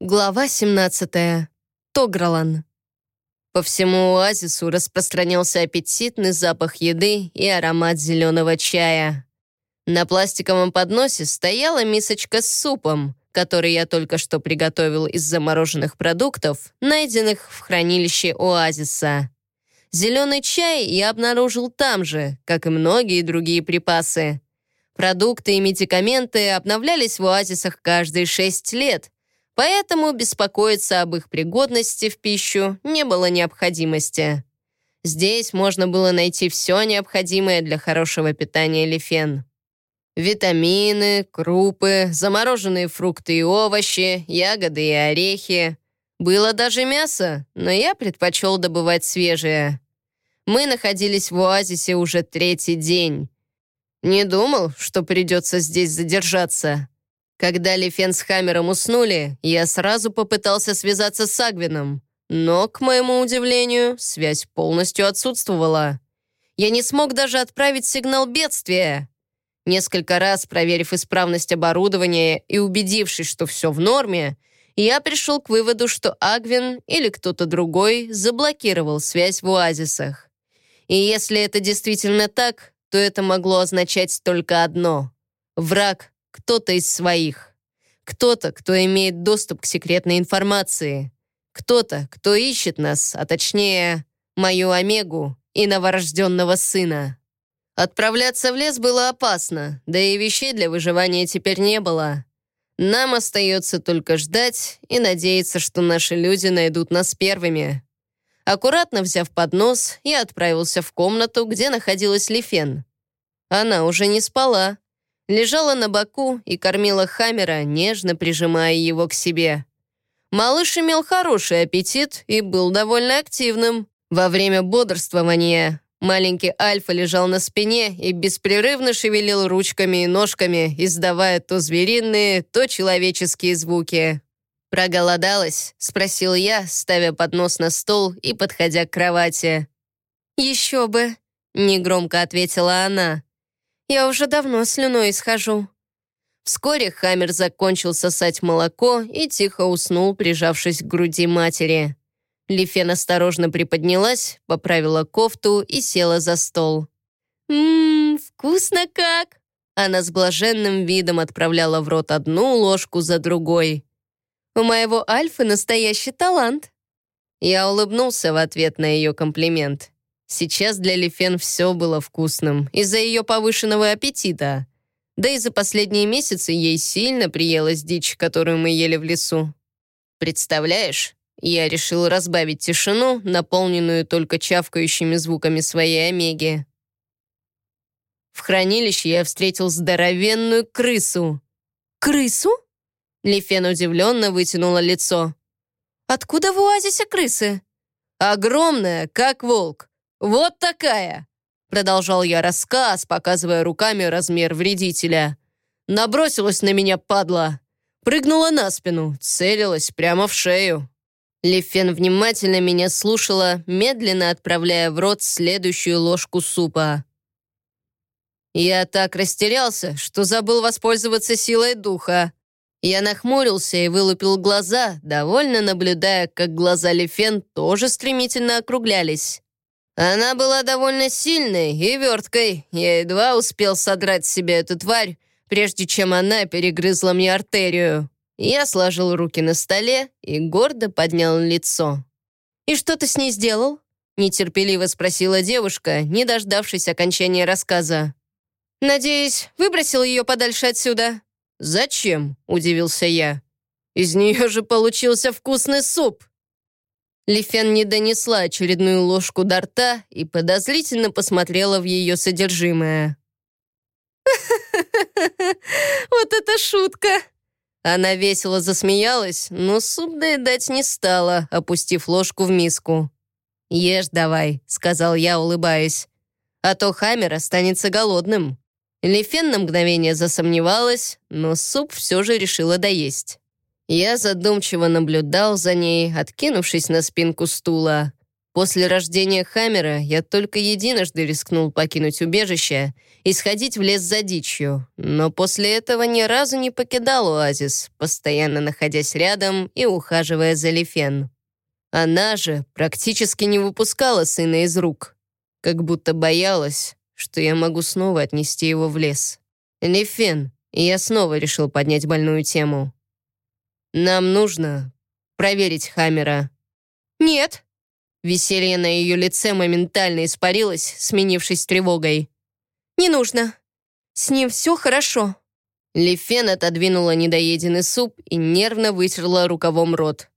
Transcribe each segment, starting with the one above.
Глава 17. Тогралан. По всему оазису распространялся аппетитный запах еды и аромат зеленого чая. На пластиковом подносе стояла мисочка с супом, который я только что приготовил из замороженных продуктов, найденных в хранилище оазиса. Зеленый чай я обнаружил там же, как и многие другие припасы. Продукты и медикаменты обновлялись в оазисах каждые шесть лет, поэтому беспокоиться об их пригодности в пищу не было необходимости. Здесь можно было найти все необходимое для хорошего питания лифен. Витамины, крупы, замороженные фрукты и овощи, ягоды и орехи. Было даже мясо, но я предпочел добывать свежее. Мы находились в оазисе уже третий день. Не думал, что придется здесь задержаться. Когда Лифен с Хаммером уснули, я сразу попытался связаться с Агвином, но, к моему удивлению, связь полностью отсутствовала. Я не смог даже отправить сигнал бедствия. Несколько раз, проверив исправность оборудования и убедившись, что все в норме, я пришел к выводу, что Агвин или кто-то другой заблокировал связь в оазисах. И если это действительно так, то это могло означать только одно — враг кто-то из своих. Кто-то, кто имеет доступ к секретной информации. Кто-то, кто ищет нас, а точнее, мою Омегу и новорожденного сына. Отправляться в лес было опасно, да и вещей для выживания теперь не было. Нам остается только ждать и надеяться, что наши люди найдут нас первыми. Аккуратно взяв поднос, я отправился в комнату, где находилась Лифен. Она уже не спала, лежала на боку и кормила Хаммера, нежно прижимая его к себе. Малыш имел хороший аппетит и был довольно активным. Во время бодрствования маленький Альфа лежал на спине и беспрерывно шевелил ручками и ножками, издавая то звериные, то человеческие звуки. «Проголодалась?» — спросил я, ставя поднос на стол и подходя к кровати. «Еще бы», — негромко ответила она. Я уже давно слюной исхожу». Вскоре Хаммер закончил сосать молоко и тихо уснул, прижавшись к груди матери. Лифен осторожно приподнялась, поправила кофту и села за стол. «Ммм, вкусно как!» Она с блаженным видом отправляла в рот одну ложку за другой. «У моего Альфы настоящий талант!» Я улыбнулся в ответ на ее комплимент. Сейчас для Лифен все было вкусным из-за ее повышенного аппетита. Да и за последние месяцы ей сильно приелась дичь, которую мы ели в лесу. Представляешь, я решил разбавить тишину, наполненную только чавкающими звуками своей омеги. В хранилище я встретил здоровенную крысу. «Крысу?» Лифен удивленно вытянула лицо. «Откуда в оазисе крысы?» «Огромная, как волк. «Вот такая!» Продолжал я рассказ, показывая руками размер вредителя. Набросилась на меня, падла. Прыгнула на спину, целилась прямо в шею. Лифен внимательно меня слушала, медленно отправляя в рот следующую ложку супа. Я так растерялся, что забыл воспользоваться силой духа. Я нахмурился и вылупил глаза, довольно наблюдая, как глаза Лифен тоже стремительно округлялись. Она была довольно сильной и верткой. Я едва успел содрать себе эту тварь, прежде чем она перегрызла мне артерию. Я сложил руки на столе и гордо поднял лицо. «И что ты с ней сделал?» нетерпеливо спросила девушка, не дождавшись окончания рассказа. «Надеюсь, выбросил ее подальше отсюда?» «Зачем?» — удивился я. «Из нее же получился вкусный суп!» Лифен не донесла очередную ложку до рта и подозрительно посмотрела в ее содержимое. «Вот это шутка!» Она весело засмеялась, но суп доедать не стала, опустив ложку в миску. «Ешь давай», — сказал я, улыбаясь. «А то Хаммер останется голодным». Лифен на мгновение засомневалась, но суп все же решила доесть. Я задумчиво наблюдал за ней, откинувшись на спинку стула. После рождения Хаммера я только единожды рискнул покинуть убежище и сходить в лес за дичью, но после этого ни разу не покидал оазис, постоянно находясь рядом и ухаживая за Лифен. Она же практически не выпускала сына из рук, как будто боялась, что я могу снова отнести его в лес. Лифен, я снова решил поднять больную тему. «Нам нужно проверить Хаммера». «Нет», Веселье на ее лице моментально испарилось, сменившись тревогой. «Не нужно. С ним все хорошо». Лифен отодвинула недоеденный суп и нервно вытерла рукавом рот.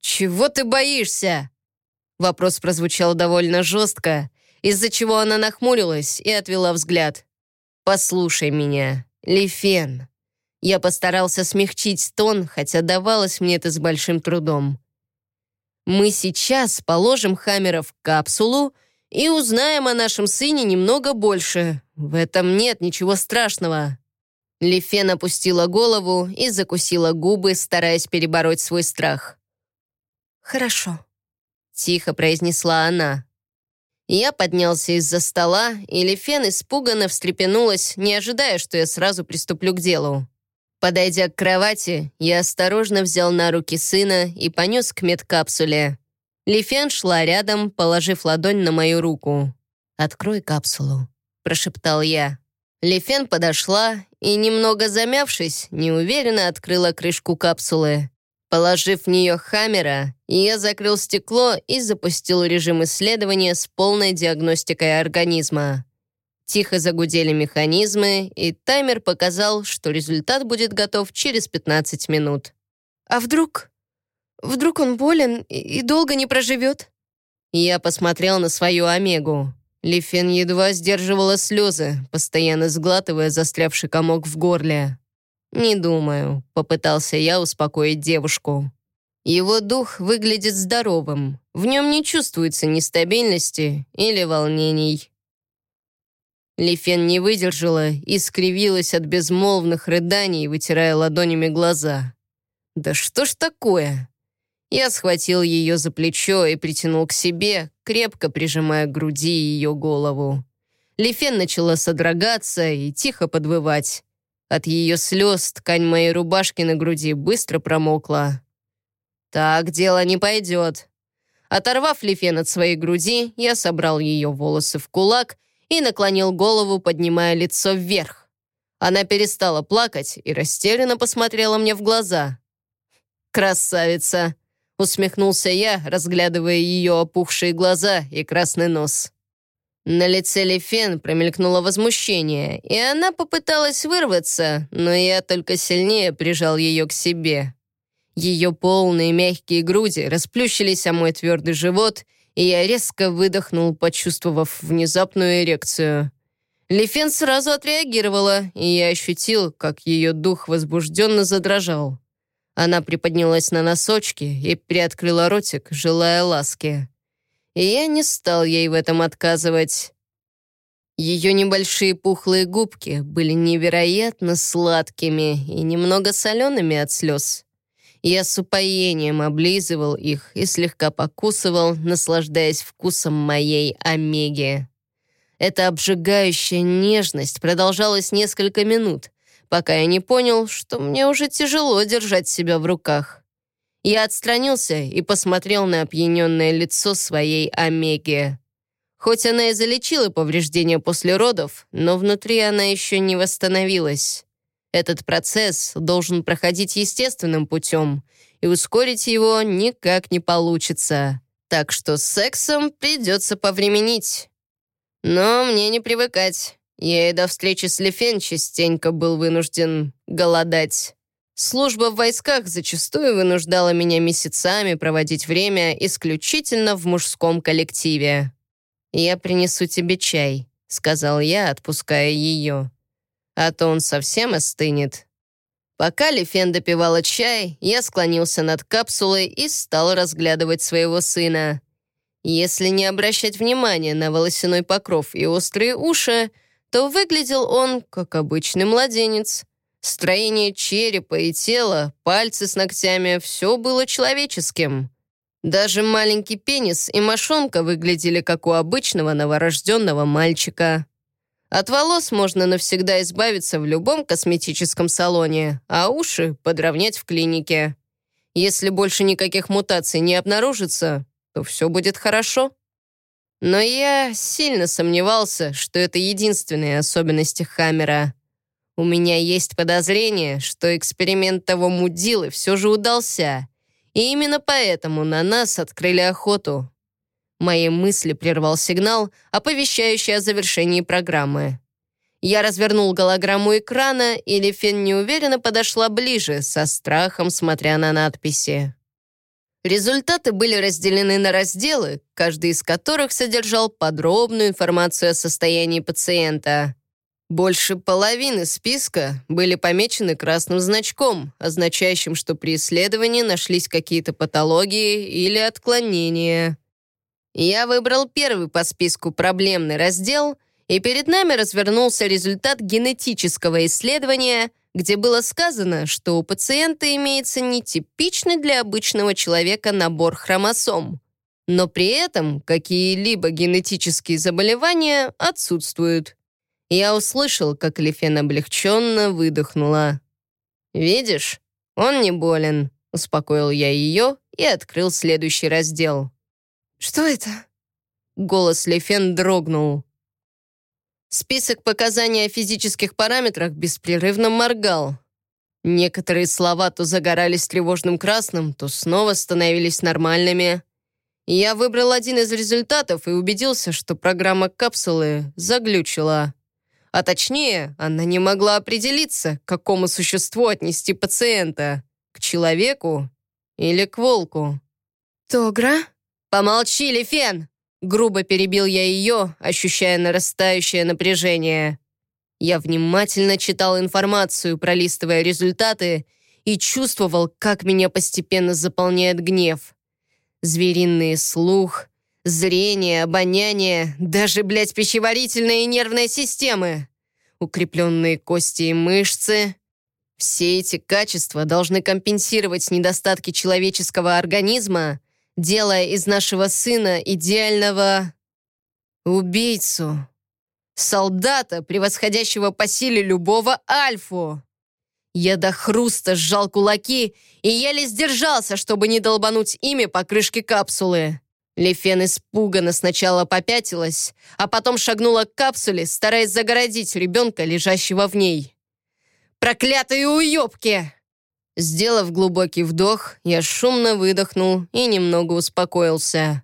«Чего ты боишься?» Вопрос прозвучал довольно жестко, из-за чего она нахмурилась и отвела взгляд. «Послушай меня, Лифен». Я постарался смягчить тон, хотя давалось мне это с большим трудом. Мы сейчас положим Хаммера в капсулу и узнаем о нашем сыне немного больше. В этом нет ничего страшного». Лифен опустила голову и закусила губы, стараясь перебороть свой страх. «Хорошо», — тихо произнесла она. Я поднялся из-за стола, и Лифен испуганно встрепенулась, не ожидая, что я сразу приступлю к делу. Подойдя к кровати, я осторожно взял на руки сына и понес к медкапсуле. Лифен шла рядом, положив ладонь на мою руку. «Открой капсулу», — прошептал я. Лифен подошла и, немного замявшись, неуверенно открыла крышку капсулы. Положив в нее хаммера, я закрыл стекло и запустил режим исследования с полной диагностикой организма. Тихо загудели механизмы, и таймер показал, что результат будет готов через 15 минут. «А вдруг? Вдруг он болен и долго не проживет?» Я посмотрел на свою Омегу. Лифен едва сдерживала слезы, постоянно сглатывая застрявший комок в горле. «Не думаю», — попытался я успокоить девушку. Его дух выглядит здоровым. В нем не чувствуется нестабильности или волнений. Лифен не выдержала и скривилась от безмолвных рыданий, вытирая ладонями глаза. «Да что ж такое?» Я схватил ее за плечо и притянул к себе, крепко прижимая к груди ее голову. Лифен начала содрогаться и тихо подвывать. От ее слез ткань моей рубашки на груди быстро промокла. «Так дело не пойдет». Оторвав Лифен от своей груди, я собрал ее волосы в кулак и наклонил голову, поднимая лицо вверх. Она перестала плакать и растерянно посмотрела мне в глаза. «Красавица!» — усмехнулся я, разглядывая ее опухшие глаза и красный нос. На лице Лефен промелькнуло возмущение, и она попыталась вырваться, но я только сильнее прижал ее к себе. Ее полные мягкие груди расплющились о мой твердый живот — и я резко выдохнул, почувствовав внезапную эрекцию. Лифен сразу отреагировала, и я ощутил, как ее дух возбужденно задрожал. Она приподнялась на носочки и приоткрыла ротик, желая ласки. И я не стал ей в этом отказывать. Ее небольшие пухлые губки были невероятно сладкими и немного солеными от слез. Я с упоением облизывал их и слегка покусывал, наслаждаясь вкусом моей омеги. Эта обжигающая нежность продолжалась несколько минут, пока я не понял, что мне уже тяжело держать себя в руках. Я отстранился и посмотрел на опьяненное лицо своей омеги. Хоть она и залечила повреждения после родов, но внутри она еще не восстановилась. Этот процесс должен проходить естественным путем, и ускорить его никак не получится. Так что с сексом придется повременить. Но мне не привыкать. Я и до встречи с Лефен частенько был вынужден голодать. Служба в войсках зачастую вынуждала меня месяцами проводить время исключительно в мужском коллективе. «Я принесу тебе чай», — сказал я, отпуская ее а то он совсем остынет. Пока Лифен допивала чай, я склонился над капсулой и стал разглядывать своего сына. Если не обращать внимания на волосяной покров и острые уши, то выглядел он как обычный младенец. Строение черепа и тела, пальцы с ногтями — все было человеческим. Даже маленький пенис и мошонка выглядели как у обычного новорожденного мальчика. От волос можно навсегда избавиться в любом косметическом салоне, а уши подровнять в клинике. Если больше никаких мутаций не обнаружится, то все будет хорошо. Но я сильно сомневался, что это единственные особенности Хаммера. У меня есть подозрение, что эксперимент того мудилы все же удался, и именно поэтому на нас открыли охоту. Мои мысли прервал сигнал, оповещающий о завершении программы. Я развернул голограмму экрана, и Лефен неуверенно подошла ближе, со страхом смотря на надписи. Результаты были разделены на разделы, каждый из которых содержал подробную информацию о состоянии пациента. Больше половины списка были помечены красным значком, означающим, что при исследовании нашлись какие-то патологии или отклонения. Я выбрал первый по списку проблемный раздел, и перед нами развернулся результат генетического исследования — где было сказано, что у пациента имеется нетипичный для обычного человека набор хромосом, но при этом какие-либо генетические заболевания отсутствуют. Я услышал, как Лифен облегченно выдохнула. «Видишь, он не болен», — успокоил я ее и открыл следующий раздел. «Что это?» Голос Лефен дрогнул. Список показаний о физических параметрах беспрерывно моргал. Некоторые слова то загорались тревожным красным, то снова становились нормальными. Я выбрал один из результатов и убедился, что программа капсулы заглючила. А точнее, она не могла определиться, к какому существу отнести пациента. К человеку или к волку. «Тогра?» «Помолчи, Лефен!» Грубо перебил я ее, ощущая нарастающее напряжение. Я внимательно читал информацию, пролистывая результаты, и чувствовал, как меня постепенно заполняет гнев. Звериный слух, зрение, обоняние, даже, блядь, пищеварительная и нервная системы, укрепленные кости и мышцы. Все эти качества должны компенсировать недостатки человеческого организма, делая из нашего сына идеального убийцу, солдата, превосходящего по силе любого альфу. Я до хруста сжал кулаки и еле сдержался, чтобы не долбануть ими по крышке капсулы. Лефен испуганно сначала попятилась, а потом шагнула к капсуле, стараясь загородить ребенка, лежащего в ней. «Проклятые уебки!» Сделав глубокий вдох, я шумно выдохнул и немного успокоился.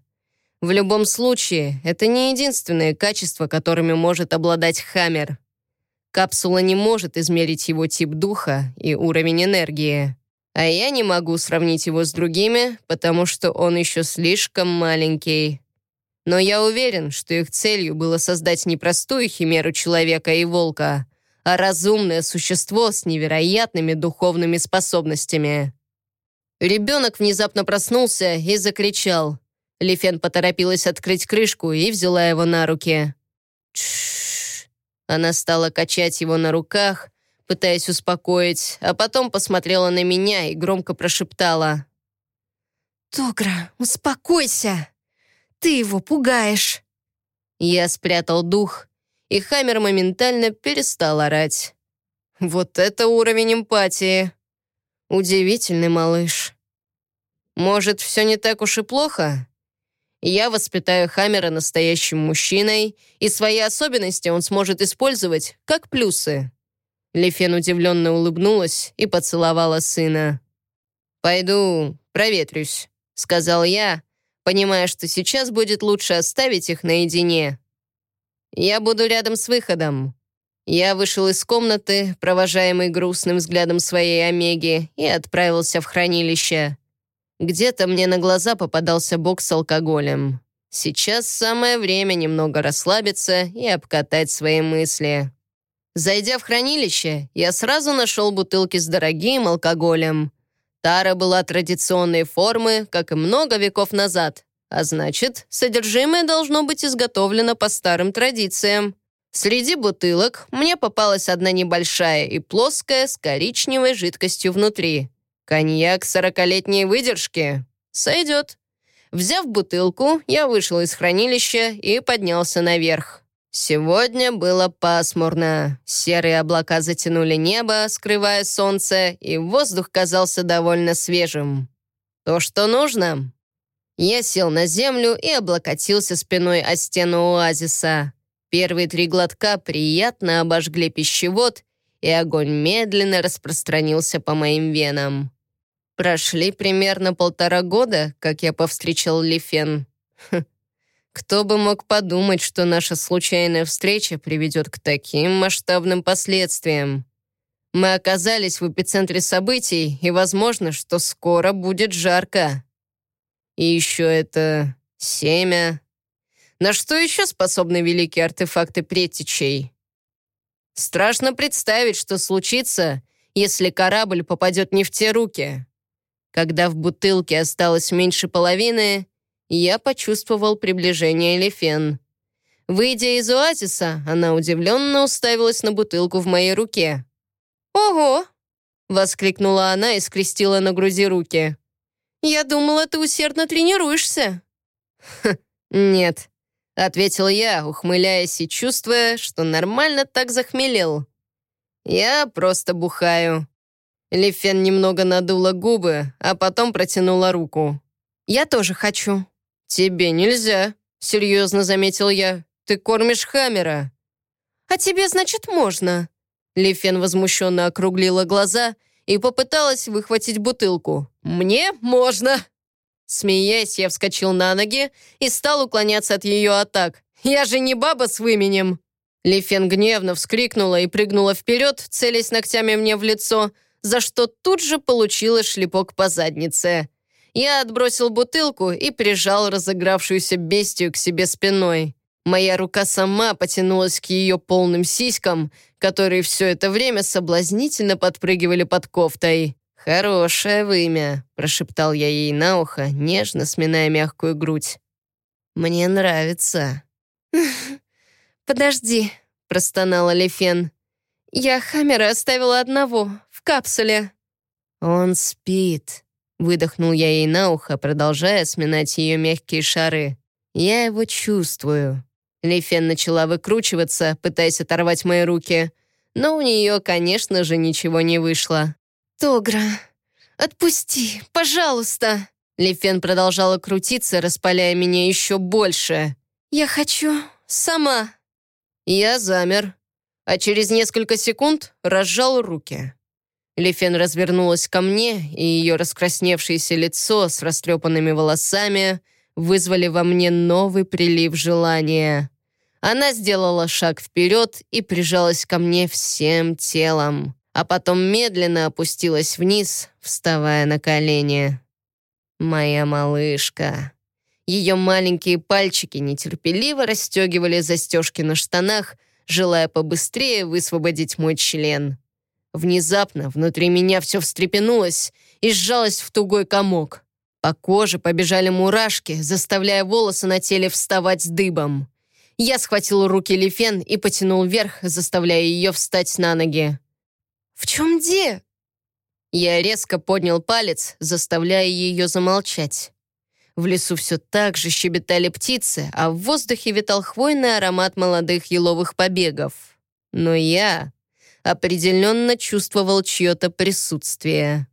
В любом случае, это не единственное качество, которыми может обладать Хаммер. Капсула не может измерить его тип духа и уровень энергии. А я не могу сравнить его с другими, потому что он еще слишком маленький. Но я уверен, что их целью было создать не простую химеру человека и волка, а разумное существо с невероятными духовными способностями. Ребенок внезапно проснулся и закричал. Лифен поторопилась открыть крышку и взяла его на руки. Тш. Она стала качать его на руках, пытаясь успокоить, а потом посмотрела на меня и громко прошептала. «Тогра, успокойся! Ты его пугаешь!» Я спрятал дух и Хаммер моментально перестал орать. Вот это уровень эмпатии. Удивительный малыш. Может, все не так уж и плохо? Я воспитаю Хаммера настоящим мужчиной, и свои особенности он сможет использовать как плюсы. Лефен удивленно улыбнулась и поцеловала сына. «Пойду проветрюсь», — сказал я, понимая, что сейчас будет лучше оставить их наедине. Я буду рядом с выходом». Я вышел из комнаты, провожаемый грустным взглядом своей Омеги, и отправился в хранилище. Где-то мне на глаза попадался бокс с алкоголем. Сейчас самое время немного расслабиться и обкатать свои мысли. Зайдя в хранилище, я сразу нашел бутылки с дорогим алкоголем. Тара была традиционной формы, как и много веков назад. А значит, содержимое должно быть изготовлено по старым традициям. Среди бутылок мне попалась одна небольшая и плоская с коричневой жидкостью внутри. Коньяк сорокалетней выдержки. Сойдет. Взяв бутылку, я вышел из хранилища и поднялся наверх. Сегодня было пасмурно. Серые облака затянули небо, скрывая солнце, и воздух казался довольно свежим. То, что нужно. Я сел на землю и облокотился спиной о стену оазиса. Первые три глотка приятно обожгли пищевод, и огонь медленно распространился по моим венам. Прошли примерно полтора года, как я повстречал Лифен. Хм. Кто бы мог подумать, что наша случайная встреча приведет к таким масштабным последствиям. Мы оказались в эпицентре событий, и возможно, что скоро будет жарко. И еще это семя. На что еще способны великие артефакты предтечей? Страшно представить, что случится, если корабль попадет не в те руки. Когда в бутылке осталось меньше половины, я почувствовал приближение Лефен. Выйдя из оазиса, она удивленно уставилась на бутылку в моей руке. «Ого!» — воскликнула она и скрестила на груди руки. «Я думала, ты усердно тренируешься». «Хм, «Нет», — ответил я, ухмыляясь и чувствуя, что нормально так захмелел. «Я просто бухаю». Лифен немного надула губы, а потом протянула руку. «Я тоже хочу». «Тебе нельзя», — серьезно заметил я. «Ты кормишь Хаммера». «А тебе, значит, можно?» Лифен возмущенно округлила глаза и попыталась выхватить бутылку. «Мне можно!» Смеясь, я вскочил на ноги и стал уклоняться от ее атак. «Я же не баба с выменем!» Лифен гневно вскрикнула и прыгнула вперед, целясь ногтями мне в лицо, за что тут же получила шлепок по заднице. Я отбросил бутылку и прижал разыгравшуюся бестию к себе спиной. Моя рука сама потянулась к ее полным сиськам, которые все это время соблазнительно подпрыгивали под кофтой. «Хорошее вымя», — прошептал я ей на ухо, нежно сминая мягкую грудь. «Мне нравится». «Подожди», — простонала Лефен. «Я Хаммера оставила одного, в капсуле». «Он спит», Выдохнул я ей на ухо, продолжая сминать ее мягкие шары. «Я его чувствую». Лифен начала выкручиваться, пытаясь оторвать мои руки, но у нее, конечно же, ничего не вышло. «Тогра, отпусти, пожалуйста!» Лифен продолжала крутиться, распаляя меня еще больше. «Я хочу сама». Я замер, а через несколько секунд разжал руки. Лифен развернулась ко мне, и ее раскрасневшееся лицо с растрепанными волосами вызвали во мне новый прилив желания. Она сделала шаг вперед и прижалась ко мне всем телом, а потом медленно опустилась вниз, вставая на колени. «Моя малышка». Ее маленькие пальчики нетерпеливо расстегивали застежки на штанах, желая побыстрее высвободить мой член. Внезапно внутри меня все встрепенулось и сжалось в тугой комок. По коже побежали мурашки, заставляя волосы на теле вставать дыбом. Я схватил руки Лифен и потянул вверх, заставляя ее встать на ноги. «В чем де?» Я резко поднял палец, заставляя ее замолчать. В лесу все так же щебетали птицы, а в воздухе витал хвойный аромат молодых еловых побегов. Но я определенно чувствовал чье-то присутствие.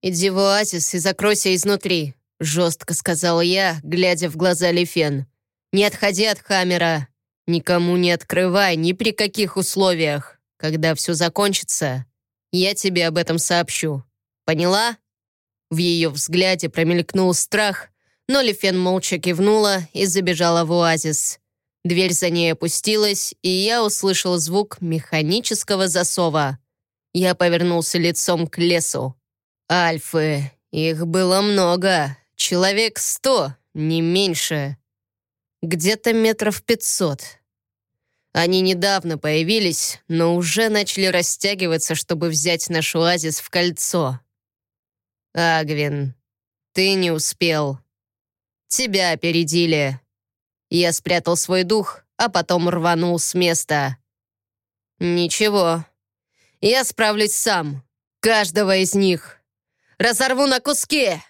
«Иди в оазис и закройся изнутри», — жестко сказал я, глядя в глаза Лифен. «Не отходи от Хаммера. Никому не открывай ни при каких условиях. Когда все закончится, я тебе об этом сообщу. Поняла?» В ее взгляде промелькнул страх, но Лифен молча кивнула и забежала в оазис. Дверь за ней опустилась, и я услышал звук механического засова. Я повернулся лицом к лесу. Альфы. Их было много. Человек сто, не меньше. Где-то метров пятьсот. Они недавно появились, но уже начали растягиваться, чтобы взять наш оазис в кольцо. Агвин, ты не успел. Тебя опередили. Я спрятал свой дух, а потом рванул с места. Ничего. Я справлюсь сам. Каждого из них. Разорву на куски.